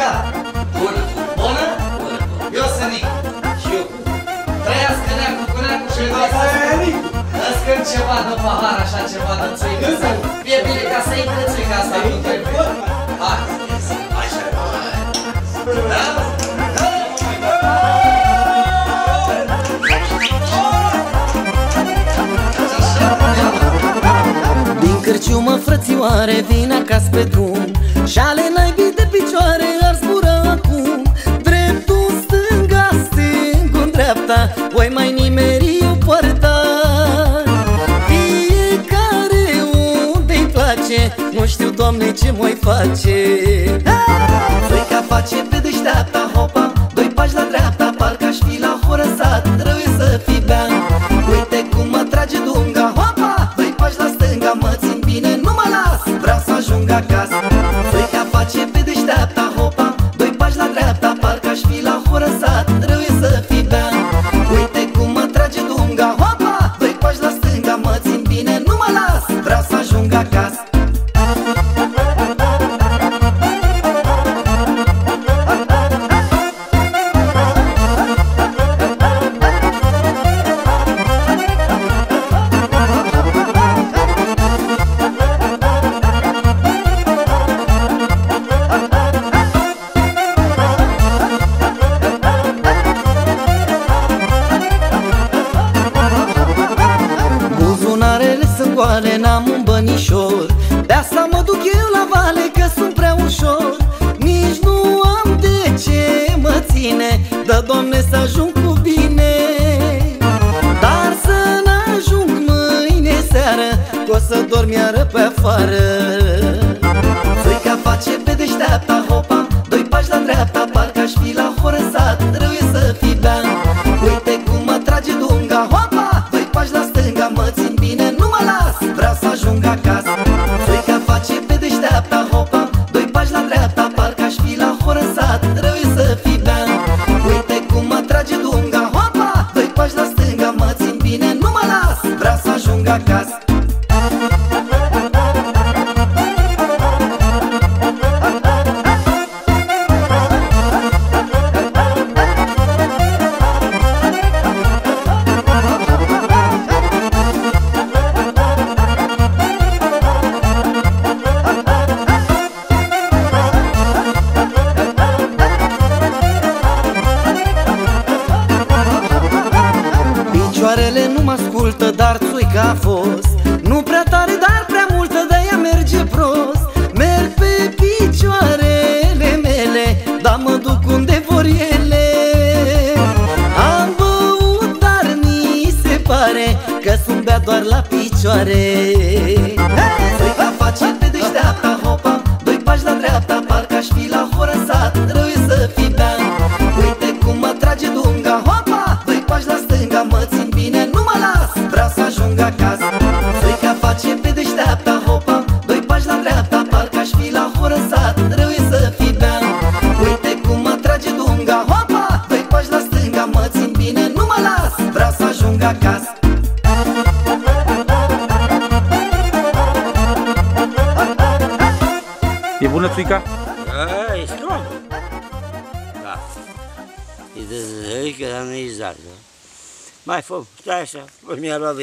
Țuica! Bună! Bună? Bună! Eu sunt Nicu. Și eu cu... Trăiască neacul cu neacul și vreau să Îți cânt ceva de pahar, așa ceva de țuică să fie bine ca să intre țuica asta cu trebuie. Hai! Așa, Da? Din cârciumă frățioare vin acasă pe drum Și ale dreapta Voi mai nimeri o poarta Fiecare unde-i place Nu știu, Doamne, ce mai face. Frica face pe deșteapta, hopa Doi pași la dreapta, parcă aș fi la horăsat Trebuie să fii bean Uite cum mă trage dunga, hopa Doi pași la stânga, mă țin bine, nu mă las Vreau să ajung acasă bănișor De asta mă duc eu la vale, că sunt prea ușor. Nici nu am de ce mă ține Dă, Doamne, să ajung cu bine. Dar să n-ajung mâine seară Că o să dorm iară pe afară bine, nu mă las. Vreau să ajung acasă mă ascultă, dar țuica a fost. Nu prea tare, dar prea multă, de ea merge prost. Merg pe picioarele mele, dar mă duc unde vor ele. Am băut, dar mi se pare că sunt bea doar la picioare. Țuica face pe deșteapta, hopa Doi pași la dreapta, E bună țuica? Da, e strong. Da. E de zărică, dar nu e zar, da? Mai fă, stai așa, o mi-a luat